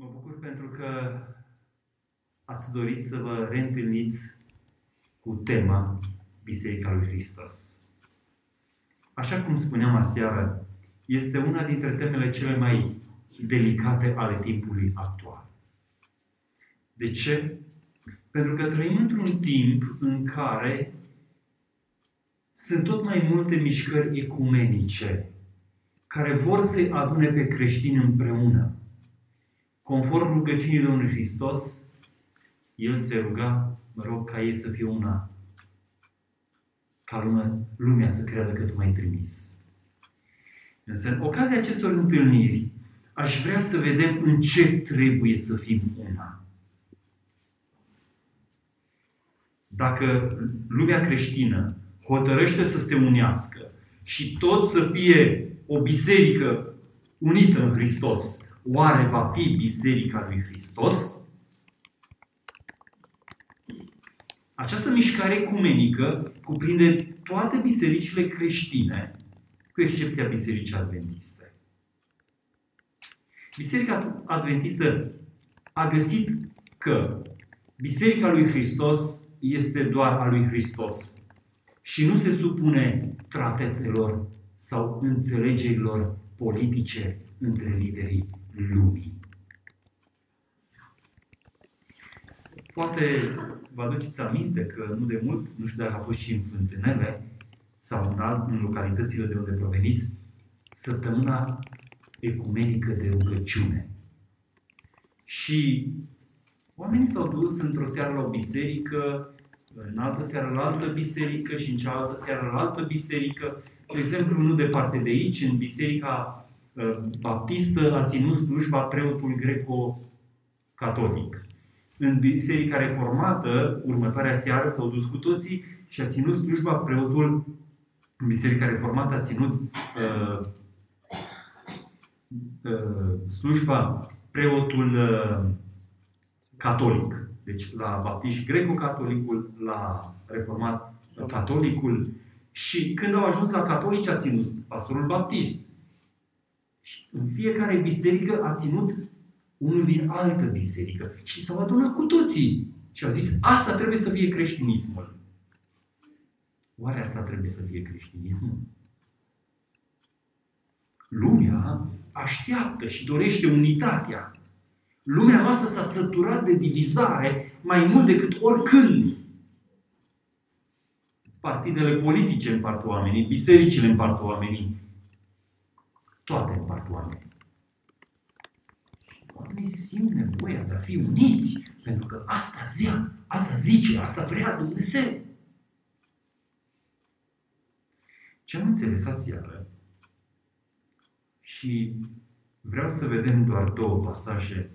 Mă bucur pentru că ați dorit să vă reîntâlniți cu tema Biserica lui Hristos. Așa cum spuneam aseară, este una dintre temele cele mai delicate ale timpului actual. De ce? Pentru că trăim într-un timp în care sunt tot mai multe mișcări ecumenice care vor să adune pe creștini împreună. Conform rugăciunii Domnului Hristos, El se ruga, mă rog, ca ei să fie una. Ca lumea, lumea să creadă că Tu m-ai trimis. Însă, în ocazia acestor întâlniri, aș vrea să vedem în ce trebuie să fim una. Dacă lumea creștină hotărăște să se unească și tot să fie o biserică unită în Hristos, oare va fi Biserica lui Hristos? Această mișcare ecumenică cuprinde toate bisericile creștine, cu excepția Bisericii Adventiste. Biserica Adventistă a găsit că Biserica lui Hristos este doar a lui Hristos și nu se supune tratetelor sau înțelegerilor politice între liderii lumii. Poate vă aduceți aminte că nu de mult, nu știu dacă a fost și în fântânele sau în, alt, în localitățile de unde proveniți, săptămâna ecumenică de rugăciune. Și oamenii s-au dus într-o seară la o biserică, în altă seară la altă biserică și în cealaltă seară la altă biserică. De exemplu, nu departe de aici, în biserica uh, baptistă a ținut slujba preotul greco-catolic. În biserica reformată, următoarea seară s-au dus cu toții și a ținut slujba preotul în biserica reformată a ținut uh, uh, slujba preotul uh, catolic. Deci la baptiști greco-catolicul, la reformat catolicul și când au ajuns la catolici a ținut pastorul baptist. Și în fiecare biserică a ținut unul din altă biserică. Și s-au adunat cu toții. Și au zis, asta trebuie să fie creștinismul. Oare asta trebuie să fie creștinismul? Lumea așteaptă și dorește unitatea. Lumea noastră s-a săturat de divizare mai mult decât oricând. Partidele politice împart oamenii, bisericile împart oamenii, toate împart oamenii. Oamenii simt nevoia de a fi uniți, pentru că asta zia, asta zice, asta vrea Dumnezeu. Ce am înțeles aseară și vreau să vedem doar două pasaje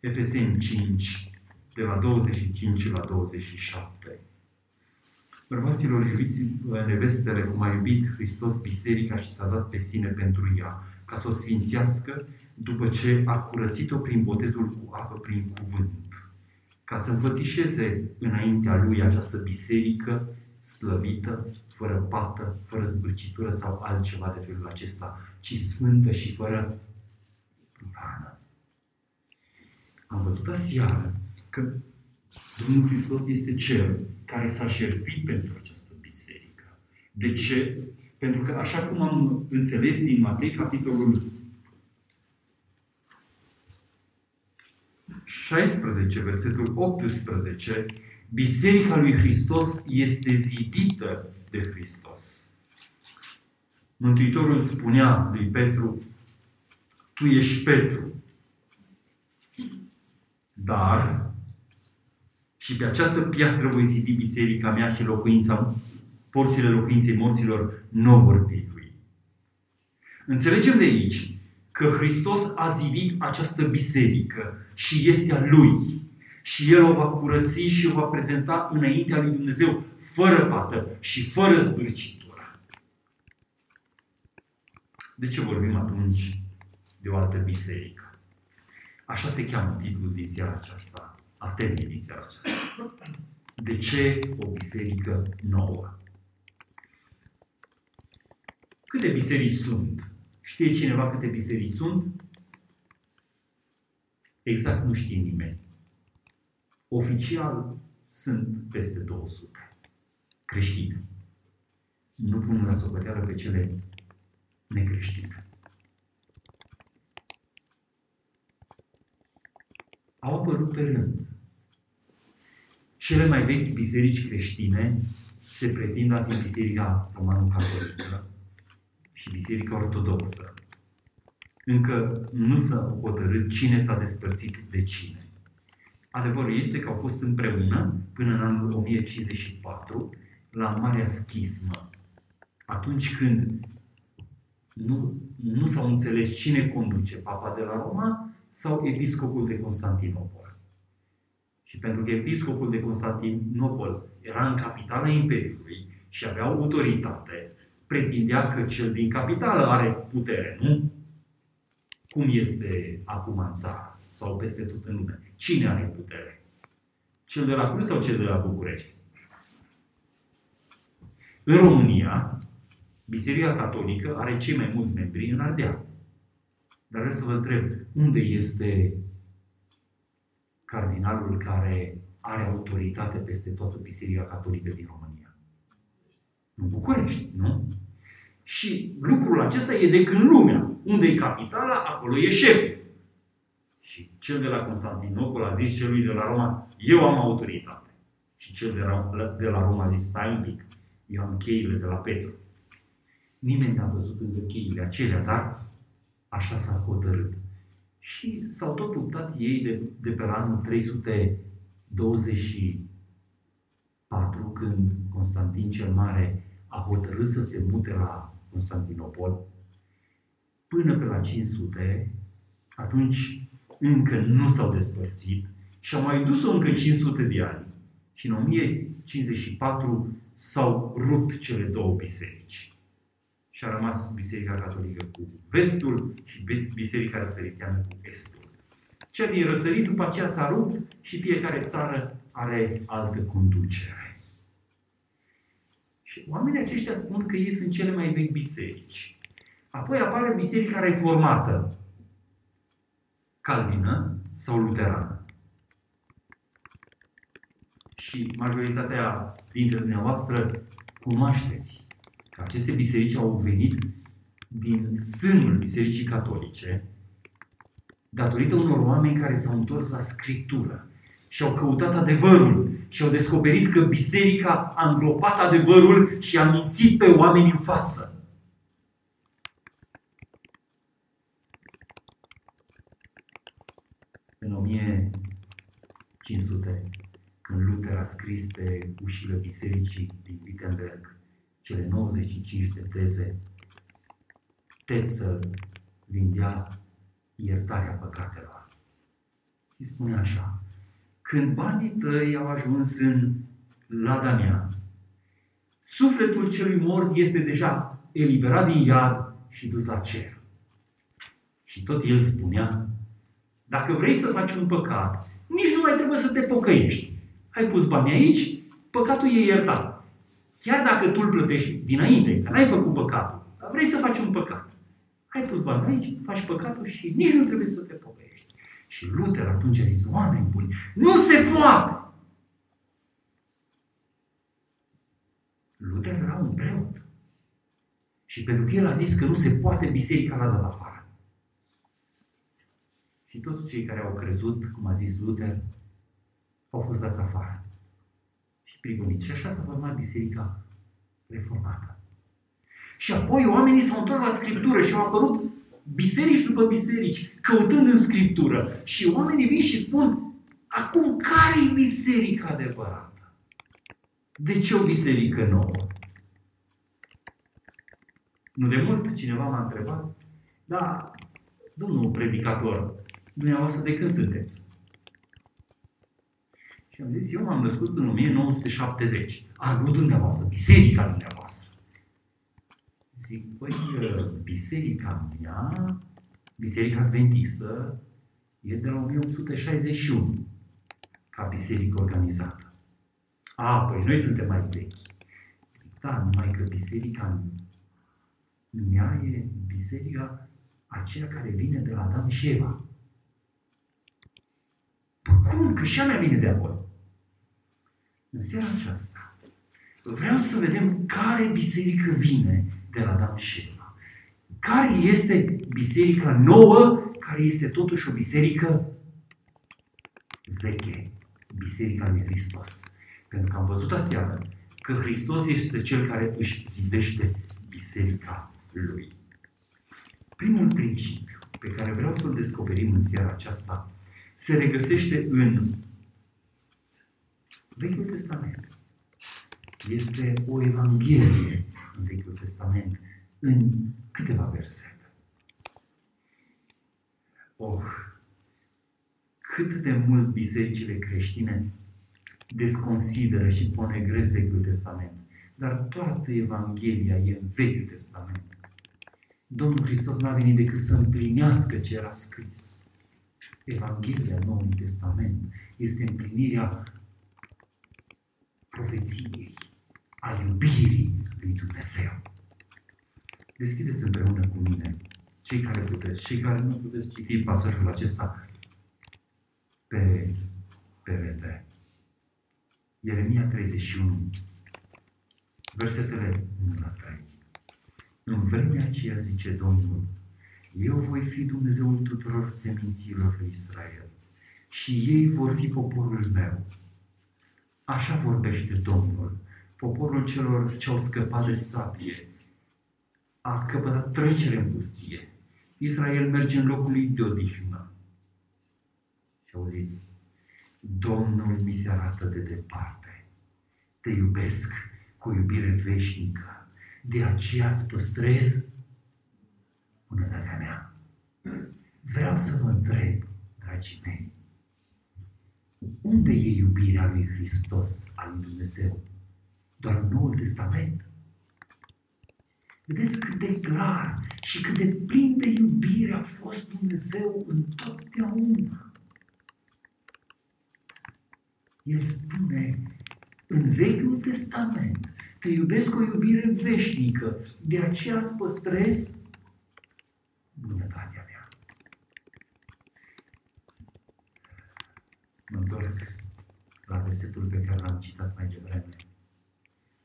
Efeseni 5, de la 25 la 27. Bărbaților, iubiți nevestele cum a iubit Hristos biserica și s-a dat pe sine pentru ea, ca să o sfințească după ce a curățit-o prin botezul cu apă prin cuvânt, ca să înfățișeze înaintea lui această biserică slăvită, fără pată, fără zbârcitură sau altceva de felul acesta, ci sfântă și fără rană. Am văzut aseară că Domnul Hristos este Cel care s-a șerpit pentru această biserică. De ce? Pentru că, așa cum am înțeles din Matei, capitolul 16, versetul 18, Biserica lui Hristos este zidită de Hristos. Mântuitorul spunea lui Petru, Tu ești Petru, dar și pe această piatră voi zidi biserica mea și locuința, porțile locuinței morților nu vor birui. Înțelegem de aici că Hristos a zidit această biserică și este a Lui. Și El o va curăți și o va prezenta înaintea lui Dumnezeu fără pată și fără zbârcitură. De ce vorbim atunci de o altă biserică? Așa se cheamă titlul din ziua aceasta a temei din seara aceasta. De ce o biserică nouă? Câte biserici sunt? Știe cineva câte biserici sunt? Exact nu știe nimeni. Oficial sunt peste 200 creștine. Nu pun la socoteală pe cele necreștine. Au apărut pe rând. Cele mai vechi biserici creștine se pretind a fi Biserica Romano-Catolică și Biserica Ortodoxă. Încă nu s-a hotărât cine s-a despărțit de cine. Adevărul este că au fost împreună până în anul 1054 la Marea Schismă. Atunci când nu, nu s-au înțeles cine conduce Papa de la Roma sau Episcopul de Constantinopol. Și pentru că Episcopul de Constantinopol era în capitala Imperiului și avea autoritate, pretindea că cel din capitală are putere, nu? Cum este acum în țară sau peste tot în lume? Cine are putere? Cel de la Cluj sau cel de la București? În România, Biserica Catolică are cei mai mulți membri în Ardeal. Dar vreau să vă întreb, unde este cardinalul care are autoritate peste toată Biserica Catolică din România? În București, nu? Și lucrul acesta e de când lumea. Unde e capitala, acolo e șeful. Și cel de la Constantinopol a zis celui de la Roma, eu am autoritate. Și cel de la, de la Roma a zis, stai un pic, eu am cheile de la Petru. Nimeni n-a văzut încă cheile acelea, dar așa s-a hotărât. Și s-au tot luptat ei de, de pe anul 324, când Constantin cel Mare a hotărât să se mute la Constantinopol, până pe la 500, atunci încă nu s-au despărțit și au mai dus-o încă 500 de ani. Și în 1054 s-au rupt cele două biserici. Și a rămas Biserica Catolică cu vestul și Biserica Răsăriteană cu estul. Cea din răsărit după aceea s-a rupt și fiecare țară are altă conducere. Și oamenii aceștia spun că ei sunt cele mai vechi biserici. Apoi apare Biserica Reformată, calvină sau luterană. Și majoritatea dintre dumneavoastră cunoașteți că aceste biserici au venit din sânul Bisericii Catolice datorită unor oameni care s-au întors la Scriptură și au căutat adevărul și au descoperit că biserica a îngropat adevărul și a mințit pe oameni în față. În 1500 când Luther a scris pe ușile bisericii din Wittenberg cele 95 de teze, Tetzel vindea iertarea păcatelor. Și spune așa, când banii tăi au ajuns în lada mea, sufletul celui mort este deja eliberat din iad și dus la cer. Și tot el spunea, dacă vrei să faci un păcat, nici nu mai trebuie să te pocăiești ai pus bani aici, păcatul e iertat. Chiar dacă tu îl plătești dinainte, că n-ai făcut păcatul, dar vrei să faci un păcat. Ai pus bani aici, faci păcatul și nici nu trebuie să te pocăiești. Și Luther atunci a zis, oameni buni, nu se poate! Luther era un preot. Și pentru că el a zis că nu se poate, biserica l-a dat afară. Și toți cei care au crezut, cum a zis Luther, au fost dați afară și prigoniți. Și așa s-a format Biserica Reformată. Și apoi oamenii s-au întors la Scriptură și au apărut biserici după biserici, căutând în Scriptură. Și oamenii vin și spun, acum care e biserica adevărată? De ce o biserică nouă? Nu de mult cineva m-a întrebat, da, domnul predicator, dumneavoastră de când sunteți? Și am zis, eu m-am născut în 1970. A, nu dumneavoastră, biserica dumneavoastră. Zic, păi, uh, biserica mea, biserica adventistă, e de la 1861, ca biserică organizată. A, păi noi suntem mai vechi. Zic, da, numai că biserica mea e biserica aceea care vine de la Adam și Eva. Cum? Că și a mea vine de acolo. În seara aceasta vreau să vedem care biserică vine de la Dan Sheva. Care este biserica nouă, care este totuși o biserică veche, Biserica lui Hristos. Pentru că am văzut aseară că Hristos este Cel care își zidește biserica Lui. Primul principiu pe care vreau să-l descoperim în seara aceasta se regăsește în Vechiul Testament. Este o evanghelie în Vechiul Testament, în câteva versete. Oh, cât de mult bisericile creștine desconsideră și pune grez Vechiul Testament. Dar toată Evanghelia e în Vechiul Testament. Domnul Hristos n-a venit decât să împlinească ce era scris. Evanghelia Noului Testament este împlinirea profeției, a iubirii lui Dumnezeu. Deschideți împreună cu mine, cei care puteți, cei care nu puteți citi pasajul acesta pe perete. Ieremia 31, versetele 1 la 3. În vremea aceea, zice Domnul, eu voi fi Dumnezeul tuturor seminților lui Israel și ei vor fi poporul meu. Așa vorbește Domnul, poporul celor ce au scăpat de sabie, a căpătat trecere în pustie. Israel merge în locul lui de odihnă. Și auziți, Domnul mi se arată de departe. Te iubesc cu iubire veșnică. De aceea îți păstrez bunătatea mea. Vreau să vă întreb, dragii mei, unde e iubirea lui Hristos, al lui Dumnezeu? Doar în Noul Testament? Vedeți cât de clar și cât de plin de iubire a fost Dumnezeu întotdeauna. El spune în Vechiul Testament, te iubesc cu o iubire veșnică, de aceea îți păstrez bunătatea mea. Mă întorc la versetul pe care l-am citat mai devreme.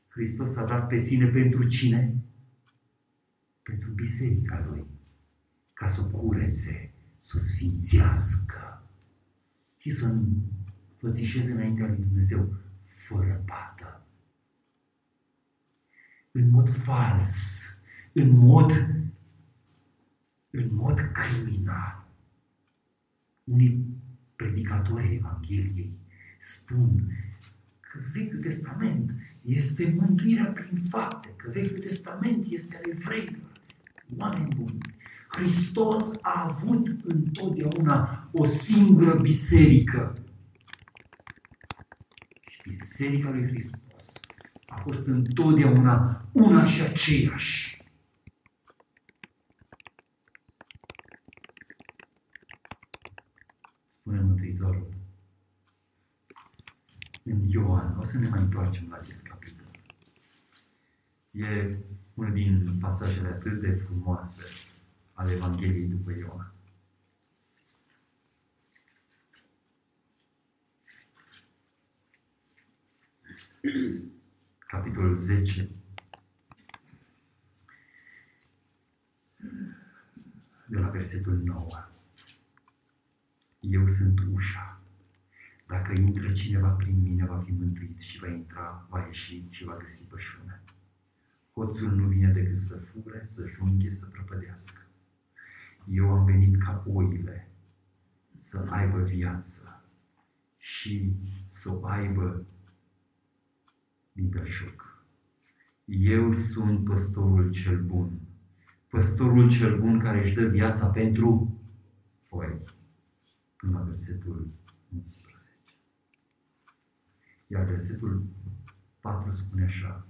Hristos a dat pe sine pentru cine? Pentru biserica Lui, ca să o curețe, să o sfințească și să înfățișeze înaintea lui Dumnezeu fără pată. În mod fals, în mod, în mod criminal. Unii predicatori Evangheliei spun că Vechiul Testament este mântuirea prin fapte, că Vechiul Testament este al evreilor, oameni buni. Hristos a avut întotdeauna o singură biserică Biserica lui Hristos a fost întotdeauna una și aceeași. Spune Mântuitorul. În Ioan, o să ne mai întoarcem la acest capitol. E unul din pasajele atât de frumoase ale Evangheliei după Ioan. capitolul 10. De la versetul 9. Eu sunt ușa. Dacă intră cineva prin mine, va fi mântuit și va intra, va ieși și va găsi pășune. Hoțul nu vine decât să fure, să junghe, să prăpădească. Eu am venit ca oile să aibă viață și să o aibă din belșug. Eu sunt păstorul cel bun. Păstorul cel bun care își dă viața pentru oi. Până la versetul 11. Iar versetul 4 spune așa.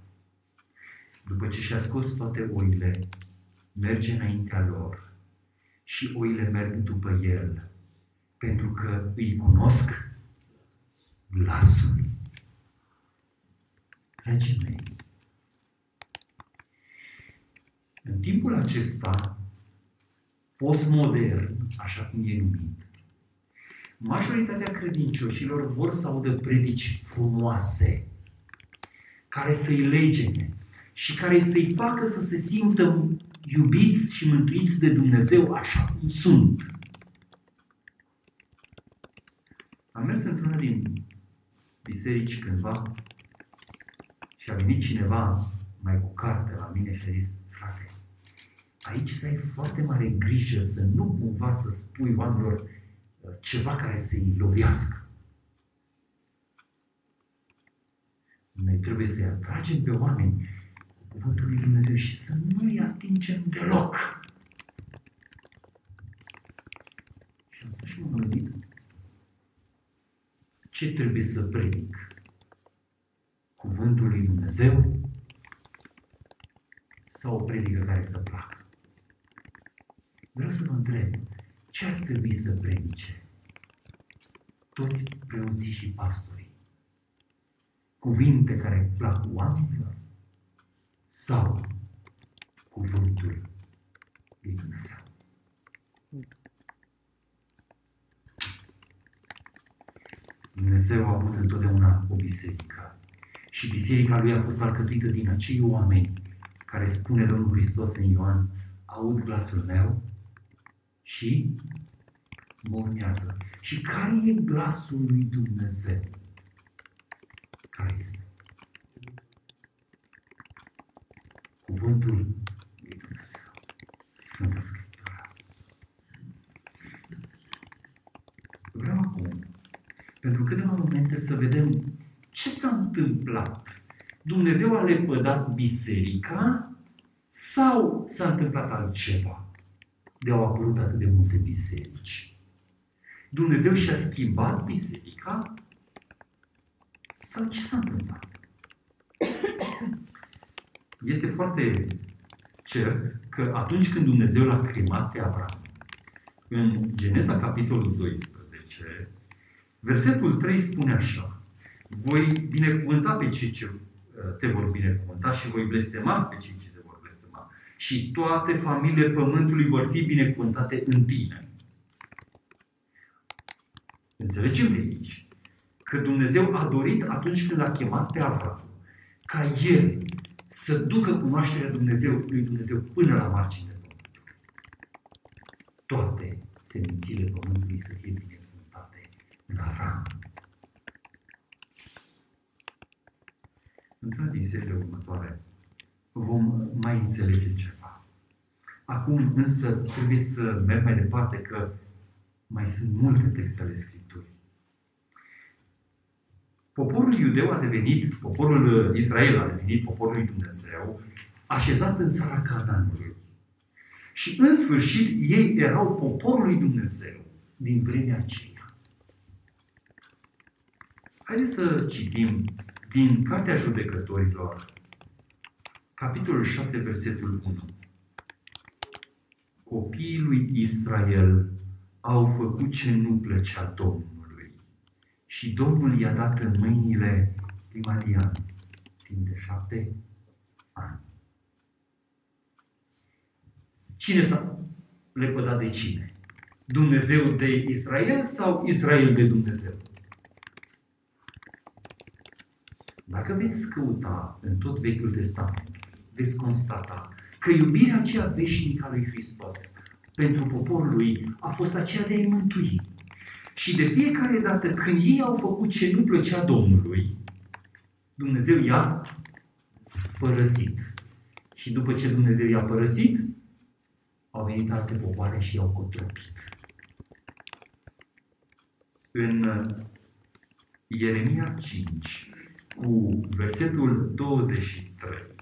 După ce și-a scos toate oile, merge înaintea lor și oile merg după el, pentru că îi cunosc glasul. Dragii mei, în timpul acesta, postmodern, așa cum e numit, majoritatea credincioșilor vor să audă predici frumoase, care să-i legene și care să-i facă să se simtă iubiți și mântuiți de Dumnezeu așa cum sunt. Am mers într-una din biserici cândva și a venit cineva mai cu carte la mine și a zis, frate, aici să ai foarte mare grijă să nu cumva să spui oamenilor uh, ceva care să-i lovească. Noi trebuie să-i atragem pe oameni cu Cuvântul lui Dumnezeu și să nu îi atingem deloc. Și am stat și m-am gândit ce trebuie să predic? Cuvântul lui Dumnezeu sau o predică care să placă? Vreau să vă întreb, ce ar trebui să predice toți preoții și pastorii? Cuvinte care plac oamenilor sau cuvântul lui Dumnezeu? Dumnezeu a avut întotdeauna o biserică. Și biserica lui a fost alcătuită din acei oameni care spune Domnul Hristos în Ioan, aud glasul meu și mă urmează. Și care e glasul lui Dumnezeu? Care este? Cuvântul lui Dumnezeu. Sfânta Scriptură. Vreau acum pentru câteva momente să vedem ce s-a întâmplat. Dumnezeu a lepădat biserica sau s-a întâmplat altceva? De au apărut atât de multe biserici. Dumnezeu și-a schimbat biserica sau ce s-a întâmplat? Este foarte cert că atunci când Dumnezeu l-a cremat pe Avram, în Geneza capitolul 12, Versetul 3 spune așa. Voi binecuvânta pe cei ce uh, te vor binecuvânta și voi blestema pe cei ce te vor blestema. Și toate familiile pământului vor fi binecuvântate în tine. Înțelegem de aici că Dumnezeu a dorit atunci când a chemat pe Avram ca el să ducă cunoașterea Dumnezeu, lui Dumnezeu până la marginea pământului. Toate semințile pământului să fie bine în Avram. Într-una din seriile următoare vom mai înțelege ceva. Acum însă trebuie să merg mai departe că mai sunt multe texte ale Scripturii. Poporul iudeu a devenit, poporul Israel a devenit poporul lui Dumnezeu, așezat în țara Canaanului. Și în sfârșit ei erau poporul lui Dumnezeu din vremea aceea. Haideți să citim din Cartea Judecătorilor, capitolul 6, versetul 1. Copiii lui Israel au făcut ce nu plăcea Domnului și Domnul i-a dat în mâinile lui Madian timp de șapte ani. Cine s-a lepădat de cine? Dumnezeu de Israel sau Israel de Dumnezeu? Dacă veți căuta în tot Vechiul Testament, veți constata că iubirea aceea veșnică a lui Hristos pentru poporul lui a fost aceea de a-i mântui. Și de fiecare dată când ei au făcut ce nu plăcea Domnului, Dumnezeu i-a părăsit. Și după ce Dumnezeu i-a părăsit, au venit alte popoare și i-au cotropit. În Ieremia 5, cu versetul 23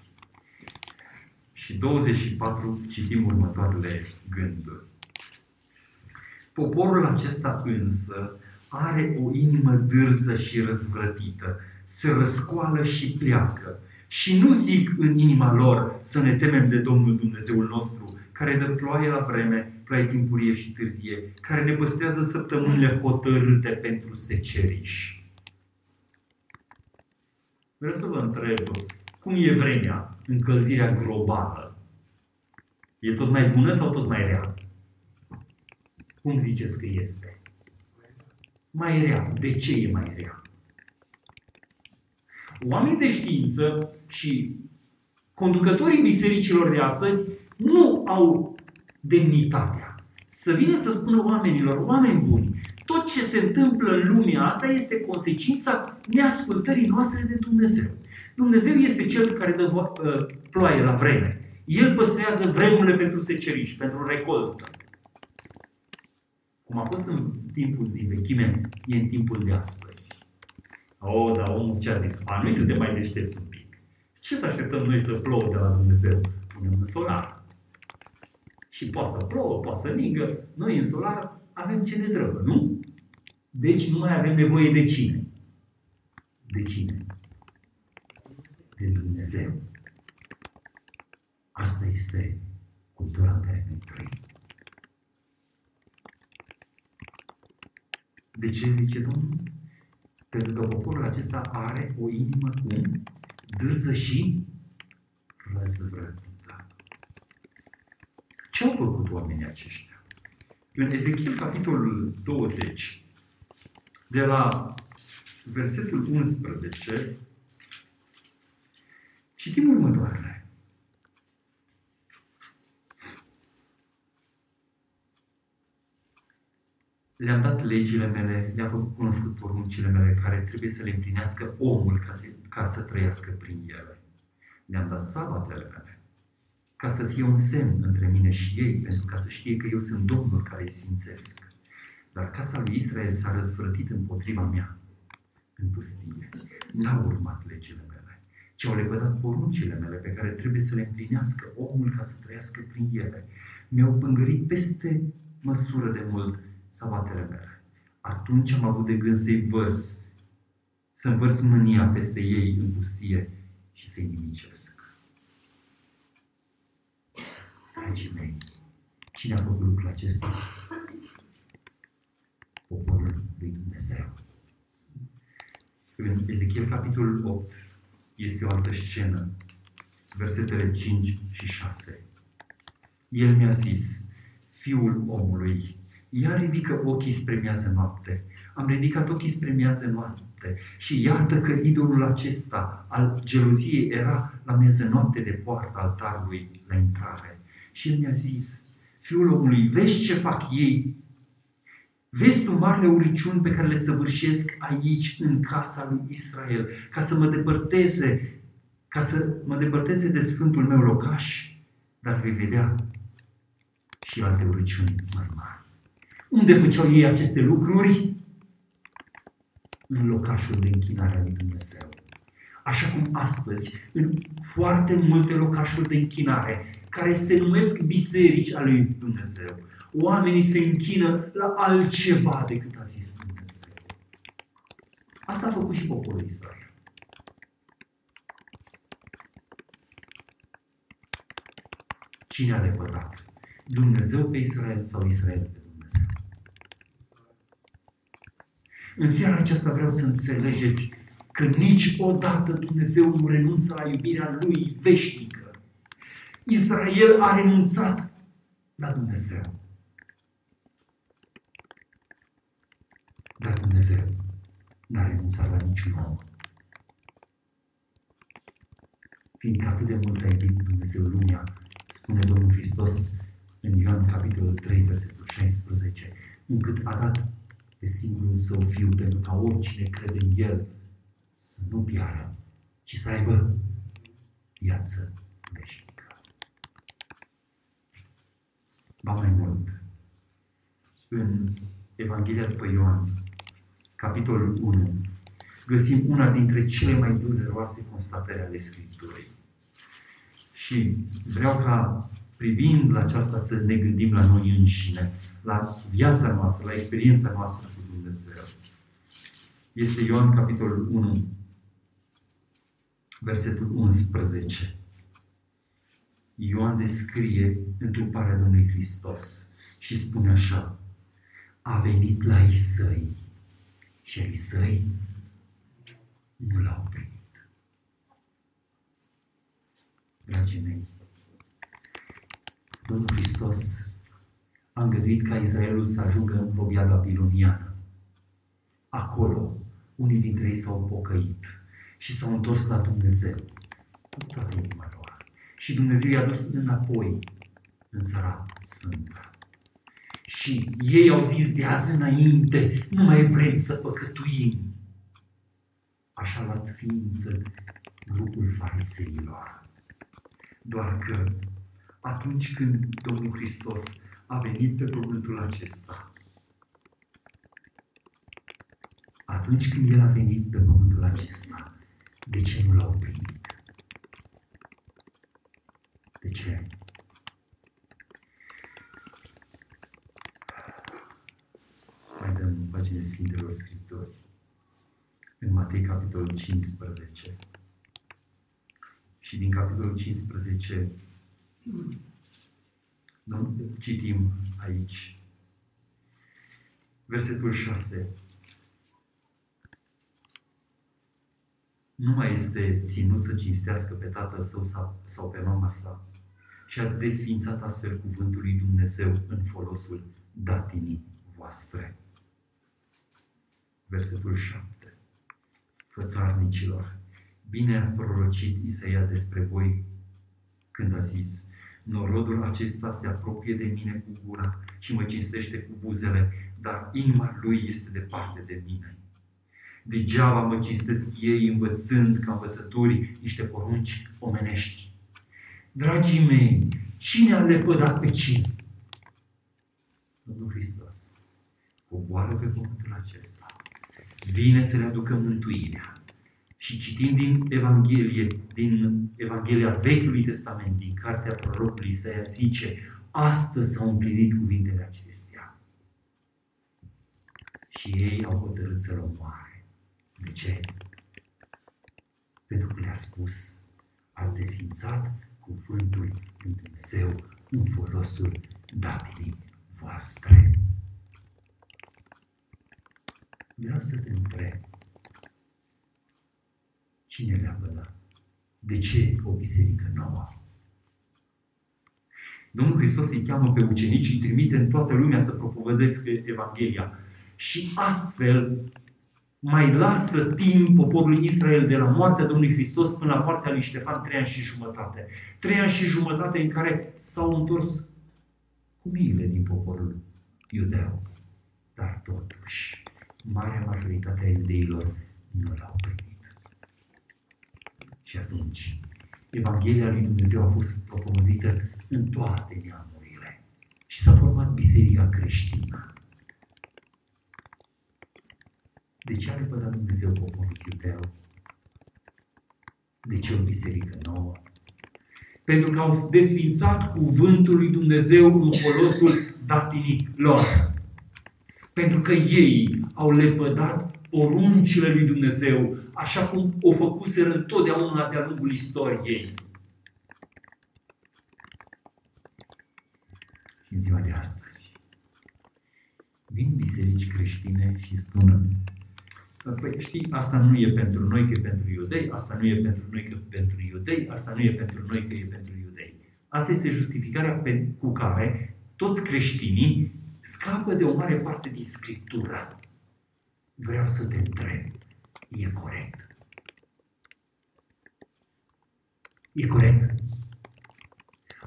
și 24 citim următoarele gânduri. Poporul acesta însă are o inimă dârză și răzvrătită, se răscoală și pleacă. Și nu zic în inima lor să ne temem de Domnul Dumnezeul nostru, care dă ploaie la vreme, ploaie timpurie și târzie, care ne păstrează săptămânile hotărâte pentru seceriși Vreau să vă întreb, cum e vremea, încălzirea globală? E tot mai bună sau tot mai rea? Cum ziceți că este? mai rea. De ce e mai rea? Oamenii de știință și conducătorii bisericilor de astăzi nu au demnitatea să vină să spună oamenilor, oameni buni, tot ce se întâmplă în lumea asta este consecința neascultării noastre de Dumnezeu. Dumnezeu este Cel care dă uh, ploaie la vreme. El păstrează vremurile pentru seceriș, pentru recoltă. Cum a fost în timpul din vechime, e în timpul de astăzi. Oh, dar omul ce a zis? A, noi suntem mai deștepți un pic. Ce să așteptăm noi să plouă de la Dumnezeu? Punem în solar. Și poate să plouă, poate să ningă. Noi în solar avem ce ne trebuie, nu? Deci nu mai avem nevoie de cine? De cine? De Dumnezeu. Asta este cultura în care noi trăim. De ce zice Domnul? Pentru că poporul acesta are o inimă cum? Dârză și răzvrătită. Ce au făcut oamenii aceștia? În Ezechiel, capitolul 20, de la versetul 11, citim următoarele. Le-am dat legile mele, le-am făcut cunoscut poruncile mele care trebuie să le împlinească omul ca să, ca să trăiască prin ele. Le-am dat sabatele mele ca să fie un semn între mine și ei, pentru ca să știe că eu sunt Domnul care îi sfințesc. Dar casa lui Israel s-a răzvrătit împotriva mea în pustie. N-au urmat legile mele, ci au lepădat poruncile mele pe care trebuie să le împlinească omul ca să trăiască prin ele. Mi-au pângărit peste măsură de mult sabatele mele. Atunci am avut de gând să-i vărs, să învărs mânia peste ei în pustie și să-i nimicesc. Dragii mei, cine a făcut lucrul acesta? Poporul lui Dumnezeu. În Ezechiel, capitolul 8, este o altă scenă, versetele 5 și 6. El mi-a zis, Fiul omului, ea ridică ochii spre miază noapte. Am ridicat ochii spre miază noapte și iată că idolul acesta al geloziei era la miază noapte de poartă altarului la intrare. Și el mi-a zis, fiul omului, vezi ce fac ei? Vezi tu marile uriciuni pe care le săvârșesc aici, în casa lui Israel, ca să mă depărteze, ca să mă depărteze de sfântul meu locaș, dar vei vedea și alte uriciuni mai mari. Unde făceau ei aceste lucruri? În locașul de închinare a lui Dumnezeu. Așa cum astăzi, în foarte multe locașuri de închinare, care se numesc biserici ale lui Dumnezeu, oamenii se închină la altceva decât a zis Dumnezeu. Asta a făcut și poporul Israel. Cine a lepădat? Dumnezeu pe Israel sau Israel pe Dumnezeu? În seara aceasta vreau să înțelegeți că niciodată Dumnezeu nu renunță la iubirea Lui veșnică. Israel a renunțat la Dumnezeu. Dar Dumnezeu n-a renunțat la niciun om. Fiindcă atât de mult a iubit Dumnezeu lumea, spune Domnul Hristos în Ioan capitolul 3, versetul 16, încât a dat pe singurul său fiu, pentru ca oricine crede în el să nu piară, ci să aibă viață veșnică. Ba mai mult, în Evanghelia după Ioan, capitolul 1, găsim una dintre cele mai dureroase constatări ale Scripturii. Și vreau ca, privind la aceasta, să ne gândim la noi înșine, la viața noastră, la experiența noastră cu Dumnezeu. Este Ioan capitolul 1, versetul 11. Ioan descrie întruparea Domnului Hristos și spune așa, a venit la Isai și Isai nu l-au primit. Dragii mei, Domnul Hristos a îngăduit ca Israelul să ajungă în robia babiloniană. acolo, unii dintre ei s-au pocăit și s-au întors la Dumnezeu cu toată inima lor. Și Dumnezeu i-a dus înapoi în țara sfântă. Și ei au zis de azi înainte, nu mai vrem să păcătuim. Așa luat ființă grupul fariseilor. Doar că atunci când Domnul Hristos a venit pe pământul acesta, atunci când El a venit pe pământul acesta, de ce nu l-au primit? De ce? Mai dăm pagine Sfintelor Scriptori. În Matei, capitolul 15. Și din capitolul 15 citim aici versetul 6. Nu mai este ținut să cinstească pe tatăl său sau pe mama sa și a desfințat astfel cuvântul lui Dumnezeu în folosul datinii voastre. Versetul 7. Fățarnicilor, bine a prorocit Isaia despre voi când a zis, norodul acesta se apropie de mine cu gura și mă cinstește cu buzele, dar inima lui este departe de mine. Degeaba mă cinstesc ei învățând ca învățătorii niște porunci omenești. Dragii mei, cine a lepădat pe cine? Domnul Hristos coboară pe pământul acesta. Vine să le aducă mântuirea. Și citind din Evanghelie, din Evanghelia Vechiului Testament, din cartea prorocului Isaia, zice, astăzi s-au împlinit cuvintele acestea. Și ei au hotărât să-l omoare. De ce? Pentru că le-a spus, ați desfințat cuvântul lui Dumnezeu în folosul datinii voastre. Vreau să te întreb, cine le-a bădat? De ce o biserică nouă? Domnul Hristos îi cheamă pe ucenici, îi trimite în toată lumea să propovădesc Evanghelia. Și astfel mai lasă timp poporului Israel de la moartea Domnului Hristos până la moartea lui Ștefan, trei ani și jumătate. Trei ani și jumătate în care s-au întors cu miile din poporul iudeu. Dar totuși, marea majoritate a iudeilor nu l-au primit. Și atunci, Evanghelia lui Dumnezeu a fost propovădită în toate neamurile și s-a format biserica creștină. De ce a lepădat Dumnezeu poporul iudeu? De ce o biserică nouă? Pentru că au desfințat cuvântul lui Dumnezeu în folosul datinii lor. Pentru că ei au lepădat poruncile lui Dumnezeu, așa cum o făcuseră întotdeauna de-a lungul istoriei. Și în ziua de astăzi, vin biserici creștine și spun Păi știi, asta nu e pentru noi că e pentru iudei, asta nu e pentru noi că e pentru iudei, asta nu e pentru noi că e pentru iudei. Asta este justificarea pe, cu care toți creștinii scapă de o mare parte din Scriptură. Vreau să te întreb, e corect? E corect?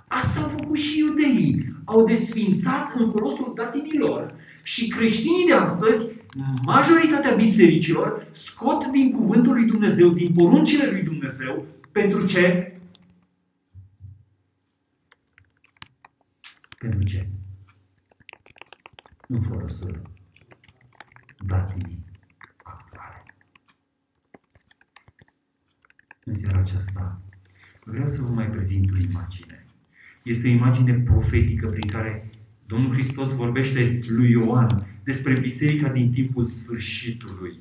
Asta au făcut și iudeii. Au desfințat în folosul datinilor. Și creștinii de astăzi majoritatea bisericilor scot din cuvântul lui Dumnezeu, din poruncile lui Dumnezeu, pentru ce? Pentru ce? În folosul datinii actuale. În seara aceasta vreau să vă mai prezint o imagine. Este o imagine profetică prin care Domnul Hristos vorbește lui Ioan despre biserica din timpul sfârșitului.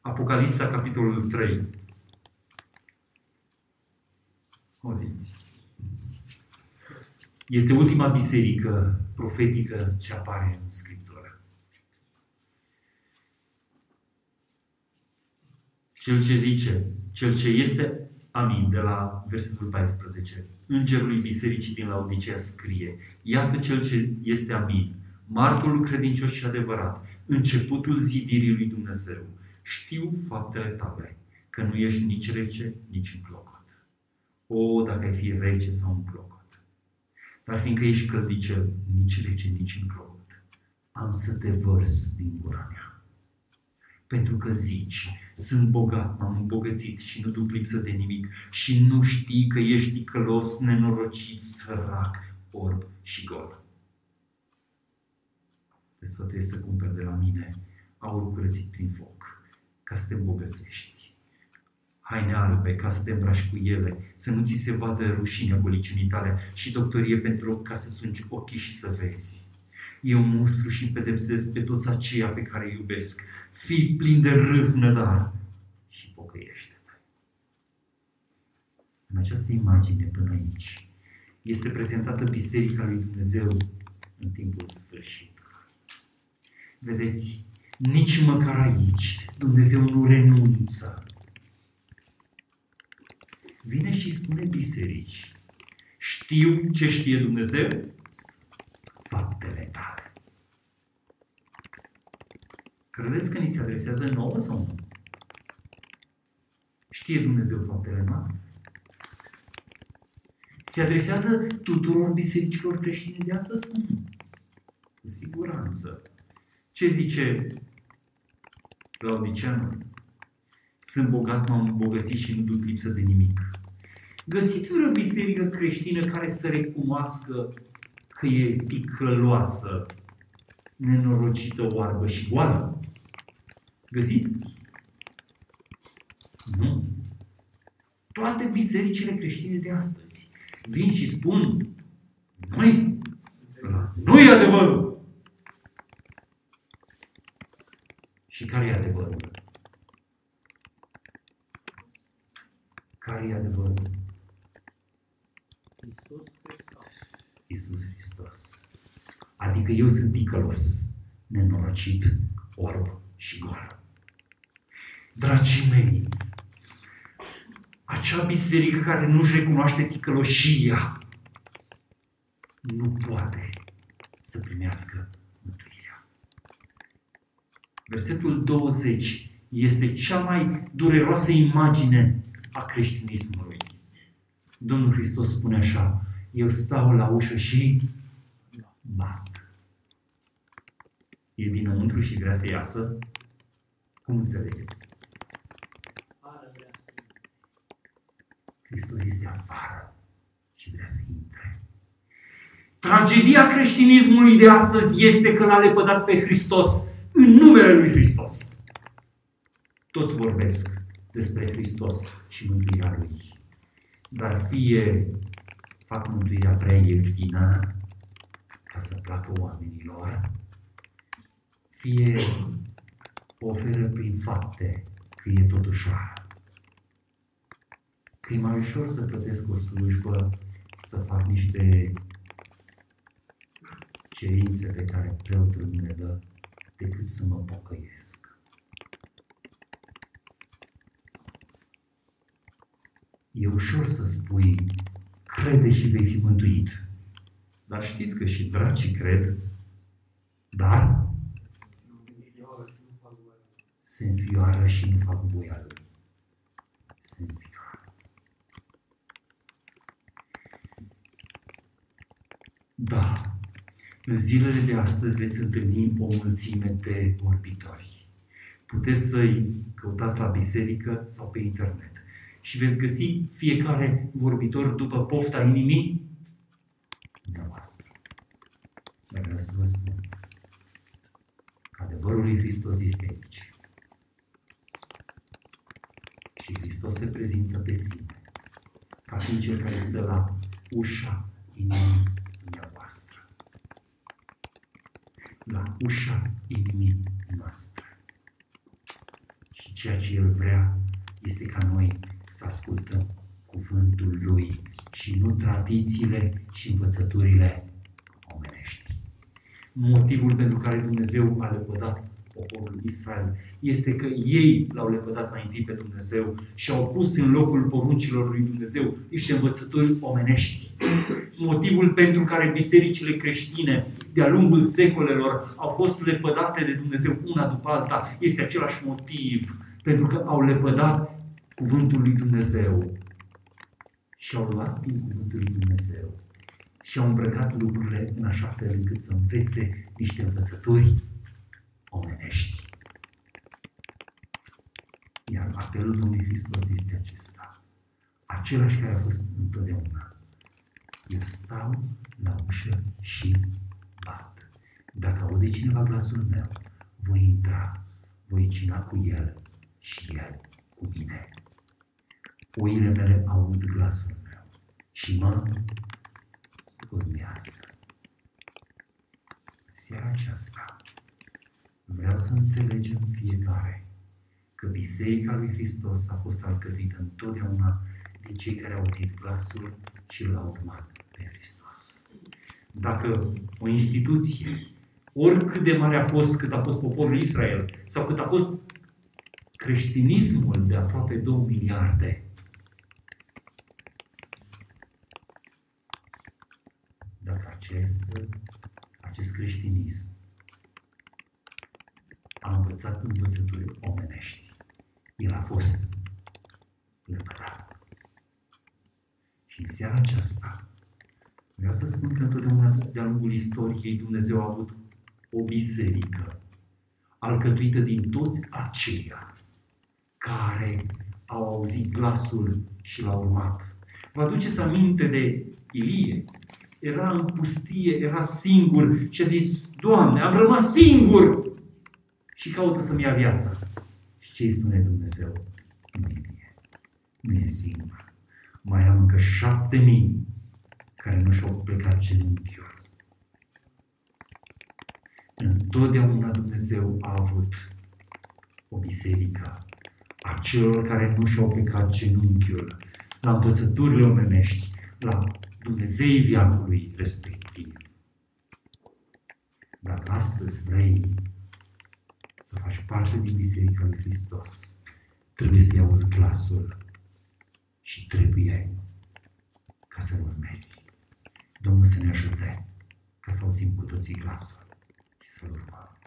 Apocalipsa, capitolul 3. Auziți. Este ultima biserică profetică ce apare în Scriptură. Cel ce zice, cel ce este amin, de la versetul 14, Îngerului Bisericii din Laodicea scrie, Iată cel ce este amin, martorul credincios și adevărat, începutul zidirii lui Dumnezeu. Știu faptele tale, că nu ești nici rece, nici înclocot. O, dacă ai fi rece sau înclocot. Dar fiindcă ești căldicel, nici rece, nici înclocot, am să te vărs din gura mea. Pentru că zici, sunt bogat, m-am îmbogățit și nu duc lipsă de nimic și nu știi că ești ticălos, nenorocit, sărac, orb și gol. Te sfătuiesc să cumperi de la mine aur curățit prin foc, ca să te îmbogățești. Haine albe, ca să te îmbraci cu ele, să nu ți se vadă rușinea golicimii tale și doctorie pentru ca să-ți ungi ochii și să vezi. Eu mustru și pedepsesc pe toți aceia pe care îi iubesc. Fii plin de râvnă, dar și pocăiește-te. În această imagine până aici este prezentată Biserica lui Dumnezeu în timpul sfârșit. Vedeți, nici măcar aici Dumnezeu nu renunță. Vine și spune biserici, știu ce știe Dumnezeu? Faptele tale. Credeți că ni se adresează nouă sau nu? Știe Dumnezeu faptele noastre? Se adresează tuturor bisericilor creștine de astăzi sau nu? Cu siguranță. Ce zice Laodiceanul? Sunt bogat, m-am îmbogățit și nu duc lipsă de nimic. Găsiți vreo biserică creștină care să recunoască că e ticăloasă, nenorocită, oarbă și goală? Găsiți? Nu. Toate bisericile creștine de astăzi vin și spun noi, nu e adevărul. Și care e adevărul? Care e adevărul? Iisus Hristos. Adică eu sunt ticălos, nenorocit, orb și gol. Dragii mei, acea biserică care nu-și recunoaște ticăloșia nu poate să primească versetul 20 este cea mai dureroasă imagine a creștinismului. Domnul Hristos spune așa, eu stau la ușă și bat. E dinăuntru și vrea să iasă? Cum înțelegeți? Hristos este afară și vrea să intre. Tragedia creștinismului de astăzi este că l-a lepădat pe Hristos în numele Lui Hristos. Toți vorbesc despre Hristos și mântuirea Lui. Dar fie fac mântuirea prea ieftină ca să placă oamenilor, fie oferă prin fapte că e tot ușor. Că e mai ușor să plătesc o slujbă, să fac niște cerințe pe care preotul mi le dă decât să mă pocăiesc. E ușor să spui, crede și vei fi mântuit. Dar știți că și dracii cred, dar se înfioară și nu fac voia lui. Se înfioară. Da, în zilele de astăzi veți întâlni o mulțime de vorbitori. Puteți să-i căutați la biserică sau pe internet. Și veți găsi fiecare vorbitor după pofta inimii dumneavoastră. Dar vreau să vă spun că adevărul lui Hristos este aici. Și Hristos se prezintă pe sine ca fiind cel care stă la ușa inimii la ușa inimii noastre. Și ceea ce El vrea este ca noi să ascultăm cuvântul Lui și nu tradițiile și învățăturile omenești. Motivul pentru care Dumnezeu a lepădat poporul Israel este că ei l-au lepădat mai întâi pe Dumnezeu și au pus în locul poruncilor lui Dumnezeu niște învățători omenești. Motivul pentru care bisericile creștine de-a lungul secolelor au fost lepădate de Dumnezeu una după alta este același motiv pentru că au lepădat cuvântul lui Dumnezeu și au luat din cuvântul lui Dumnezeu și au îmbrăcat lucrurile în așa fel încât să învețe niște învățături omenești. Iar apelul Domnului Hristos este acesta. Același care a fost întotdeauna. Eu stau la ușă și bat. Dacă aude cineva glasul meu, voi intra, voi cina cu el și el cu mine. Oile mele aud glasul meu și mă urmează. Seara aceasta vreau să înțelegem fiecare că Biserica lui Hristos a fost alcătuită întotdeauna de cei care au auzit glasul și l-au urmat pe Hristos. Dacă o instituție, oricât de mare a fost cât a fost poporul Israel, sau cât a fost creștinismul de aproape 2 miliarde, acest, acest creștinism a învățat învățături omenești. El a fost lepădat. Și în seara aceasta vreau să spun că întotdeauna de-a lungul istoriei Dumnezeu a avut o biserică alcătuită din toți aceia care au auzit glasul și l-au urmat. Vă aduceți aminte de Ilie, era în pustie, era singur și a zis, Doamne, am rămas singur și caută să-mi ia viața. Și ce îi spune Dumnezeu? Nu e, nu e singur. Mai am încă șapte mii care nu și-au plecat genunchiul. Întotdeauna Dumnezeu a avut o biserică a celor care nu și-au plecat genunchiul la învățăturile omenești, la Dumnezeii viacului respectiv. Dacă astăzi vrei să faci parte din Biserica lui Hristos, trebuie să-i auzi glasul și trebuie ca să-L urmezi. Domnul să ne ajute ca să auzim cu toții glasul și să-L urmăm.